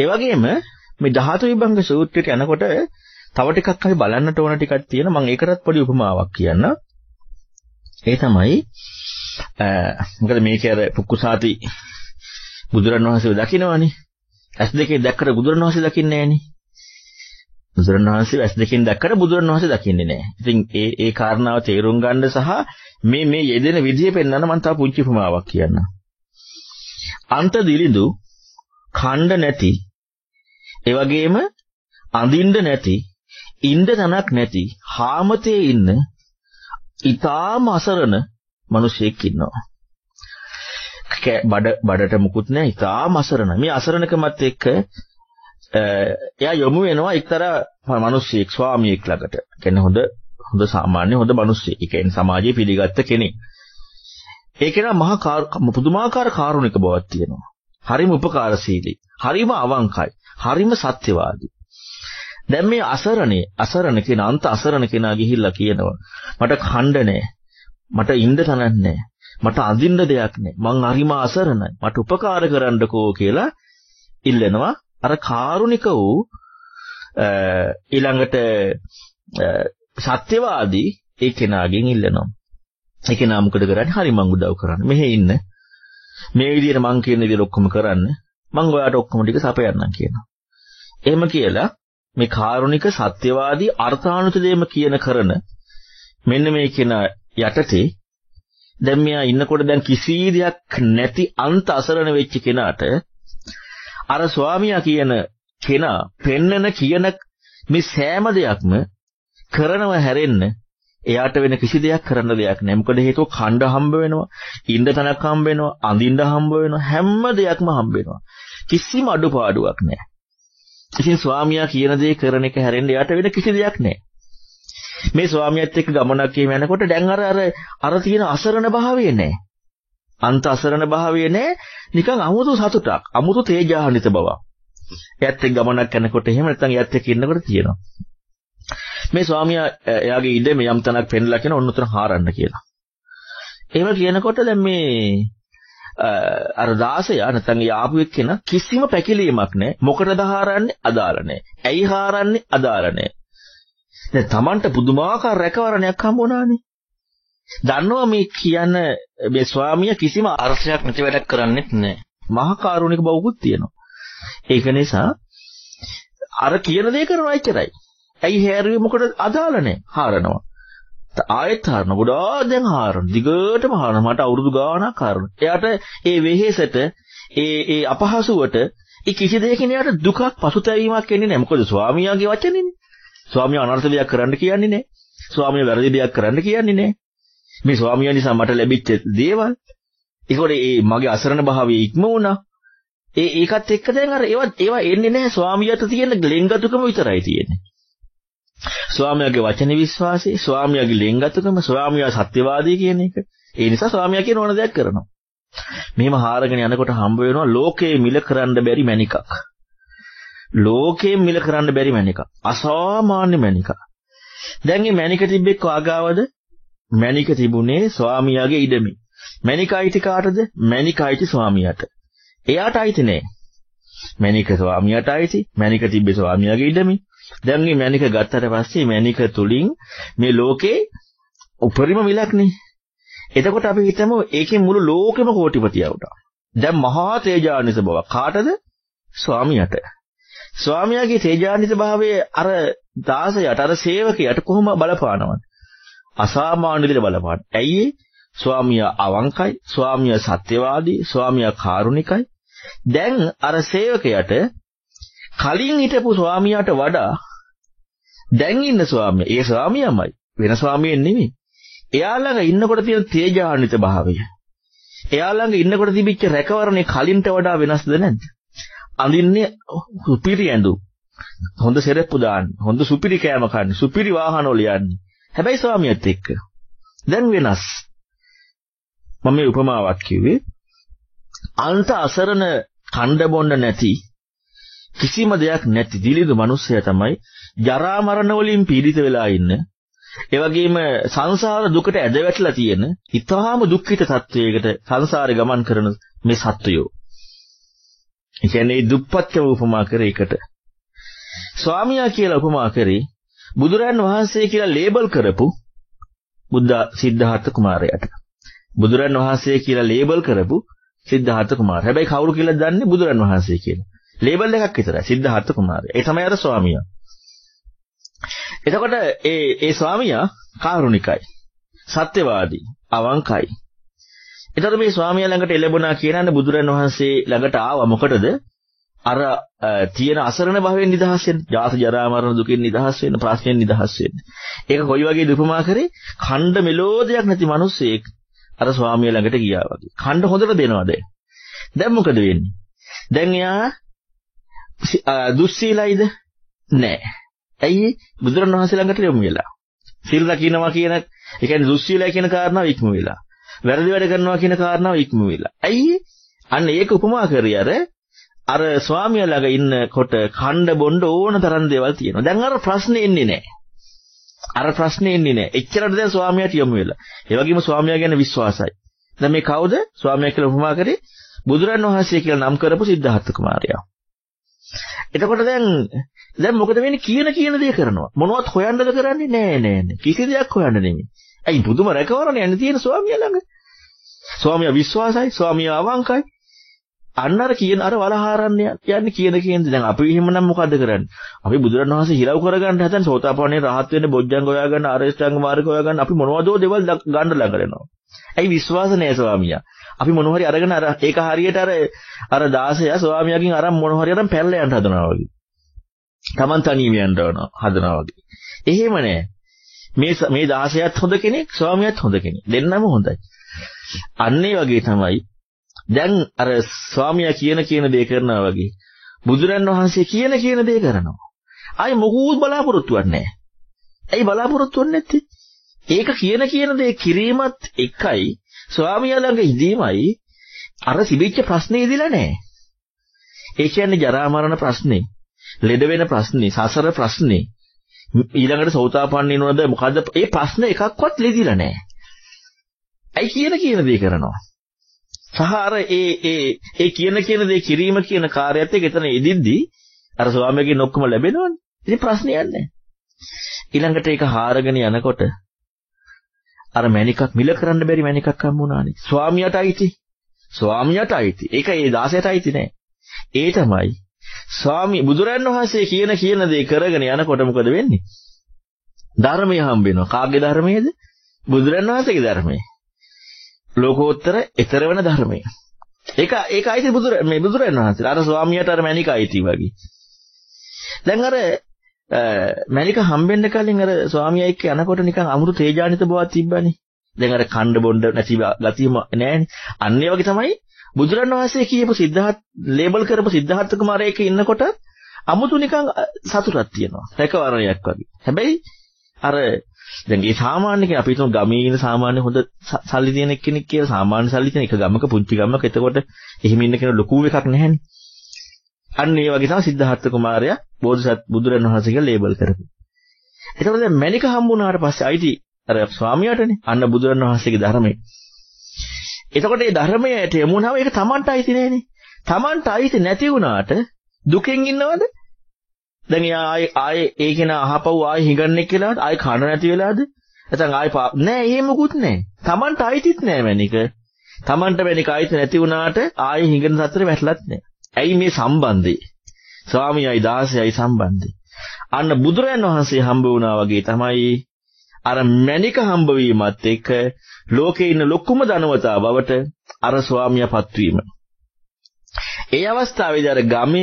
ඒ වගේම මේ ධාතු විභංග සූත්‍රයට යනකොට තව ටිකක් අපි බලන්නට ඕන ටිකක් තියෙන මම ඒකටත් පොඩි උපමාවක් කියන්න. ඒ තමයි මොකද මේකේ අර පුක්කුසාති බුදුරණවහන්සේ දකින්නවනේ. ඇස් දෙකේ දැක්කට බුදුරණවහන්සේ දකින්නේ නැහනේ. බුදුරණවහන්සේ ඇස් දෙකෙන් දැක්කට බුදුරණවහන්සේ දකින්නේ නැහැ. ඉතින් ඒ ඒ කාරණාව තේරුම් ගන්න සහ මේ මේ යෙදෙන විදිය පෙන්වන්න මම තව පුංචි උපමාවක් කියන්නම්. අන්ත දිලිඳු ඛණ්ඩ නැති ඒ වගේම අඳින්න නැති ඉන්න තනක් නැති හාමතේ ඉන්න ඊටාම අසරණ මිනිසෙක් ඉන්නවා. බඩ බඩට මුකුත් නැහැ ඊටාම අසරණ. මේ අසරණකමත් එක්ක එයා යොමු වෙනවා එක්තරා මිනිස්සෙක් ස්වාමියෙක් ළඟට. කියන්නේ හොඳ හොඳ සාමාන්‍ය හොඳ මිනිස්සෙක්. ඒ කියන්නේ සමාජයේ පිළිගත්ත කෙනෙක්. ඒ කෙනා මහා පුදුමාකාර කාරුණික බවක් තියෙනවා. හරිම උපකාරශීලී. හරිම අවංකයි. හරිම සත්‍යවාදී. දැන් මේ අසරණේ අසරණ කෙනා අන්ත අසරණ කෙනා ගිහිල්ලා කියනවා මට ඛණ්ඩ නැහැ. මට ඉන්න තැනක් නැහැ. මට අඳින්න දෙයක් නැහැ. මං හරිම අසරණයි. මට උපකාර කරන්නකෝ කියලා ඉල්ලනවා. අර කාරුණික වූ ඊළඟට සත්‍යවාදී ඒ කෙනාගෙන් ඉල්ලනවා. ඒ කෙනා මොකද කරන්නේ? හරි මං උදව් කරන්න. මෙහෙ ඉන්න. මේ විදිහට මං කියන විදිහට ඔක්කොම කරන්න. මං ඔයාලට ඔක්කොම ටික සපයන්නම් කියනවා. එහෙම කියලා මේ කාරුණික සත්‍යවාදී අර්ථානුත දෙයම කියන කරන මෙන්න මේ කියන යටතේ දැන් මෙයා ඉන්නකොට දැන් කිසි දෙයක් නැති අන්ත අසරණ වෙච්ච කෙනාට අර ස්වාමියා කියන කෙනා පෙන්නන කියන මේ සෑම දෙයක්ම කරනව හැරෙන්න එයාට වෙන කිසි දෙයක් කරන්න දෙයක් නැහැ. මොකද හේතුව කණ්ඩ හම්බ වෙනවා, ඉන්න තැනක් හම්බ වෙනවා, අඳින්න හම්බ වෙනවා, හැම දෙයක්ම හම්බ වෙනවා. කිසිම අඩුපාඩුවක් නැහැ. ඉතින් ස්වාමියා කියන දේ කරන එක හැරෙන්න එයාට වෙන කිසි දෙයක් නැහැ. මේ ස්වාමියාත් එක්ක ගමනක් එහෙම යනකොට දැන් අර අර අර තියෙන අසරණ භාවය නැහැ. අන්ත අසරණ භාවය නැහැ. නිකන් අමුතු සතුටක්, අමුතු තේජාන්විත බවක්. එයාත් එක්ක ගමනක් යනකොට එහෙම නැත්නම් එයාත් එක්ක ඉන්නකොට තියෙනවා. මේ ස්වාමියා එයාගේ ඉඩ මේ යම් තැනක් පෙන්ලා කියන ඔන්න උතන හාරන්න කියලා. එහෙම කියනකොට දැන් මේ අර 16 නැත්නම් ඒ ආපු එක්කෙනා කිසිම පැකිලීමක් නැහැ. මොකටද හාරන්නේ? අදාළ නැහැ. ඇයි හාරන්නේ? අදාළ නැහැ. දැන් Tamanට පුදුමාකාර රැකවරණයක් හම්බ වුණානේ. දන්නවා මේ කියන මේ ස්වාමියා කිසිම අර්ථයක් නැති වැඩක් කරන්නේත් නැහැ. මහා කාරුණික බවකුත් තියෙනවා. ඒක නිසා අර කියන දේ කරනවා එච්චරයි. ඇයි හැරුවේ මොකද අදාළ නැහැ. හාරනවා. ආයෙත් හාරන ගොඩාක් දැන් හාරන. දිගටම හාරන. මට අවුරුදු ගාණක් හාරන. එයාට ඒ වෙහෙසට ඒ ඒ අපහසුවට ඒ කිසි දෙයකින් එයාට දුකක් පසුතැවීමක් එන්නේ නැහැ. මොකද ස්වාමියාගේ වචනේනේ. ස්වාමියා අනර්ථ දෙයක් කරන්න කියන්නේ නැහැ. ස්වාමියා වැරදි දෙයක් කරන්න කියන්නේ නැහැ. මේ ස්වාමියා නිසා මට ලැබිච්ච දේවල් ඒකෝට ඒ මගේ අසරණ භාවය ඉක්ම වුණා. ඒ ඒකත් එක්ක දැන් අර ඒවා ඒවා එන්නේ නැහැ ස්වාමියාට තියෙන ලෙන්ගතුකම විතරයි තියෙන්නේ. ස්වාමියාගේ වචන විශ්වාසය, ස්වාමියාගේ ලෙන්ගතුකම, ස්වාමියා සත්‍යවාදී කියන එක. ඒ නිසා ස්වාමියා කියන ඕන දෙයක් කරනවා. මෙහෙම හාරගෙන යනකොට හම්බ වෙනවා ලෝකේ මිල කරන්න බැරි මණිකක්. ලෝකේ මිල කරන්න බැරි මණිකක්. අසාමාන්‍ය මණිකක්. දැන් මේ මණික තිබ්බෙක් වාගාවද? මණික තිබුණේ ස්වාමියාගේ ඉඩමේ. මණික අයිති කාටද? මණික අයිති ස්වාමියාට. එයාට අයිති නෑ. මණික ස්වාමියාට අයිති. මණික තිබ්බේ ස්වාමියාගේ ඉඩමේ. දැන් මේ මණික ගත්තට පස්සේ මණික තුලින් මේ ලෝකේ උපරිම මිලක්නේ. එතකොට අපි හිතමු ඒකේ මුළු ලෝකෙම කෝටිපතියවට. දැන් මහා තේජානිස බව කාටද? ස්වාමියාට. ස්වාමියාගේ තේජානිත භාවයේ අර 16ට අර සේවකයාට කොහොම බලපානවද? අසාමාන්‍ය විදිහට බලපාන. ඇයි ස්වාමියා අවංකයි, ස්වාමියා සත්‍යවාදී, ස්වාමියා කාරුණිකයි. දැන් අර සේවකයාට කලින් හිටපු ස්වාමියාට වඩා දැන් ඉන්න ස්වාමියා, ඒ ස්වාමියාමයි වෙන ස්වාමියෙක් නෙමෙයි. එයා ළඟ ඉන්නකොට තියෙන තේජාන්විත භාවය. එයා ළඟ ඉන්නකොට තිබිච්ච රැකවරණේ කලින්ට වඩා වෙනස්ද නැද්ද? අඳින්නේ සුපිරි ඇඳුම්. හොඳ සෙරප්පු දාන්න, හොඳ සුපිරි කෑම කන්නේ, සුපිරි වාහන වල යන්නේ. හැබැයි ස්වාමියාත් එක්ක දැන් වෙනස්. මම මේ උපමාවක් කිව්වේ අන්ත අසරණ කණ්ඩ බොන්න නැති කිසිම දෙයක් නැති දිලිඳු මිනිස්සයා තමයි ජරා මරණ වලින් පීඩිත වෙලා ඉන්න. ඒ වගේම සංසාර දුකට ඇද වැටලා තියෙන ඊටාම දුක්ඛිත තත්වයකට සංසාරේ ගමන් කරන මේ සත්වයෝ. ඒ කියන්නේ දුප්පත්කම උපමා කරේ එකට. ස්වාමියා කියලා උපමා කරේ බුදුරන් වහන්සේ කියලා ලේබල් කරපු බුද්ධ සිද්ධාර්ථ කුමාරයාට. බුදුරන් වහන්සේ කියලා ලේබල් කරපු සිද්ධාර්ථ කුමාරයා. හැබැයි කවුරු කියලා දන්නේ බුදුරන් වහන්සේ කියලා. ලේබල් එකක් විතරයි සිද්ධාර්ථ කුමාරයා. ඒ තමයි අර ස්වාමියා. එතකොට ඒ ඒ ස්වාමියා කාරුණිකයි. සත්‍යවාදී, අවංකයි. එතකොට මේ ස්වාමියා ළඟට එළඹුණා කියනන්නේ බුදුරන් වහන්සේ ළඟට ආවා මොකටද? අර තියෙන අසරණ භවෙන් නිදහස් වෙන්න, ජාත ජරා මරණ දුකින් නිදහස් වෙන්න, ප්‍රශ්නෙන් නිදහස් වෙන්න. ඒක කොයි වගේ දුපමා කරේ? ඛණ්ඩ මෙලෝදයක් නැති මිනිස්සෙක් අර ස්වාමියා ළඟට ගියා වගේ. ඛණ්ඩ හොඳට දෙනවා දැන්. දැන් මොකද වෙන්නේ? දැන් එයා දුස්සීලයිද? නෑ. ඇයි බුදුරණවහන්සේ ළඟට යොමු වෙලා. සිල් රකින්නවා කියන ඒ කියන්නේ දුස්සීලයි කියන කාරණාව ඉක්ම වෙලා. වැරදි වැඩ කරනවා කියන කාරණාව ඉක්ම වෙලා. ඇයි? අන්න ඒක උපමා කරේ අර අර ස්වාමියා ළඟ ඉන්නකොට කණ්ඩ බොණ්ඩ ඕන තරම් දේවල් තියෙනවා. දැන් අර ප්‍රශ්නේ එන්නේ නැහැ. අර ප්‍රශ්නේ එන්නේ නැහැ. එච්චරට දැන් ස්වාමියාට යොමු වෙලා. ඒ වගේම ස්වාමියා ගැන විශ්වාසයි. දැන් මේ කවුද? ස්වාමියා කියලා උපමා කරේ බුදුරන් වහන්සේ කියලා නම් කරපු සිද්ධාර්ථ කුමාරයා. එතකොට දැන් දැන් මොකද වෙන්නේ කියන කියන දේ කරනවා. මොනවත් හොයන්නද කරන්නේ නෑ නෑ නෑ. කිසි දෙයක් හොයන්න නෙමෙයි. ඇයි පුදුම රැකවරණ යන්න තියෙන ස්වාමියා ළඟ. ස්වාමියා විශ්වාසයි, ස්වාමියා අවංකයි. අන්න අර කියන අර වලහාරන්න යන්නේ කියන කියන දැන් අපි එහෙමනම් මොකද්ද කරන්නේ? අපි බුදුරණවහන්සේ හිලව් කරගන්න හදන සෝතාපන්නේ රහත් වෙන්න බොජ්ජංග හොයාගන්න ආරේෂ්ඨාංග මාර්ග හොයාගන්න අපි මොනවදෝ දේවල් ගන්න ළඟ කරනවා. ඇයි විශ්වාස නැහැ ස්වාමියා? අපි මොන හරි අරගෙන අර ඒක හරියට අර අර 16 ස්වාමියාගෙන් අරන් මොන හරි අරන් පැනලා යන්න හදනවා වගේ. Taman තනියම යන්න හදනවා වගේ. එහෙම නෑ. මේ මේ 16ත් හොඳ කෙනෙක් ස්වාමියාත් හොඳ කෙනෙක්. දෙන්නම හොඳයි. අන්න ඒ වගේ තමයි දැන් අර ස්වාමියා කියන කියන දේ කරනවා වගේ බුදුරන් වහන්සේ කියන කියන දේ කරනවා. ආයි මොකුත් බලාපොරොත්තුවක් නැහැ. ඇයි බලාපොරොත්තු වෙන්නේ නැත්තේ? ඒක කියන කියන දේ කිරීමත් එකයි ස්වාමියා ළඟ ඉදීමයි අර සිබිච්ච ප්‍රශ්නේ ඉදිලා නැහැ. ඒ කියන්නේ ජරා මරණ ප්‍රශ්නේ, ලෙඩ වෙන ප්‍රශ්නේ, සසර ප්‍රශ්නේ, ඊළඟට සෝතාපන්න වෙනවද මොකද්ද? ඒ ප්‍රශ්න එකක්වත් ලෙදිලා නැහැ. ඇයි කියන කියන දේ කරනවා. සහ අර ඒ ඒ ඒ කියන කියන දේ කිරීම කියන කාර්යයත් එක්ක එතන ඉදිද්දී අර ස්වාමියාගෙන් ඔක්කොම ලැබෙනවනේ. ඉතින් ප්‍රශ්නයක් නැහැ. ඊළඟට ඒක හාරගෙන යනකොට අර මණිකක් මිල කරන්න බැරි මණිකක් හම්බ වුණානේ. ස්වාමියාට අයිති. ස්වාමියාට අයිති. ඒක ඒ 16ට අයිති නෑ. ඒ තමයි ස්වාමි බුදුරන් වහන්සේ කියන කියන දේ කරගෙන යනකොට මොකද වෙන්නේ? ධර්මය හම්බ වෙනවා. කාගේ ධර්මයේද? බුදුරන් වහන්සේගේ ධර්මයේ. ලෝකෝත්තර ඊතර වෙන ධර්මය. ඒක ඒක අයිති බුදුර මේ බුදුරන් වහන්සේ. අර ස්වාමියාට අර මණික අයිති වගේ. දැන් අර මණික හම්බෙන්න කලින් අර ස්වාමියා එක්ක යනකොට නිකන් අමුතු තේජානිත බවක් තිබ්බනේ. දැන් අර කණ්ඩ බොණ්ඩ නැති ගතියම නැහැනේ. අන්න ඒ වගේ තමයි බුදුරන් වහන්සේ කියපු සිද්ධාර්ථ ලේබල් කරපු සිද්ධාර්ථ කුමාරයෙක් ඉන්නකොට අමුතු නිකන් සතුටක් තියෙනවා. රැකවරණයක් වගේ. හැබැයි අර දැන් මේ සාමාන්‍ය කෙනෙක් අපි හිතමු ගමේ ඉන්න සාමාන්‍ය හොඳ සල්ලි තියෙන කෙනෙක් කියලා සාමාන්‍ය සල්ලි තියෙන එක ගමක පුංචි ගමක එතකොට එහෙම ඉන්න කෙනෙක් ලොකු එකක් නැහැනේ. අන්න ඒ වගේ තමයි සිද්ධාර්ථ කුමාරයා බෝධිසත් බුදුරන් වහන්සේගේ ලේබල් කරපු. එතකොට දැන් මණික හම්බුනාට පස්සේ අයිති අර ස්වාමියාටනේ අන්න බුදුරන් වහන්සේගේ ධර්මයේ. එතකොට මේ ධර්මයට යමුනම ඒක Tamanට අයිති නෑනේ. Tamanට අයිති නැති වුණාට දුකෙන් ඉන්නවද? දැන් එයා ආයේ ආයේ ඒ කෙනා අහපව් ආයේ හිඟන්නේ කියලාද ආයේ කන නැති වෙලාද? නැත්නම් ආයේ නෑ එහෙම මුකුත් නෑ. Tamanට අයිතිත් නෑ මැනික. Tamanට මැනික අයිති නැති වුණාට ආයේ හිඟන සතර වැටලත් නෑ. ඇයි මේ සම්බන්ධය? ස්වාමියයි 16යි සම්බන්ධය. අන්න බුදුරයන් වහන්සේ හම්බ වුණා වගේ තමයි අර මැනික හම්බ වීමත් එක්ක ලෝකේ ඉන්න ලොකුම ධනවතා බවට අර ස්වාමියාපත් වීම. ඒ අවස්ථාවේදී අර ගමේ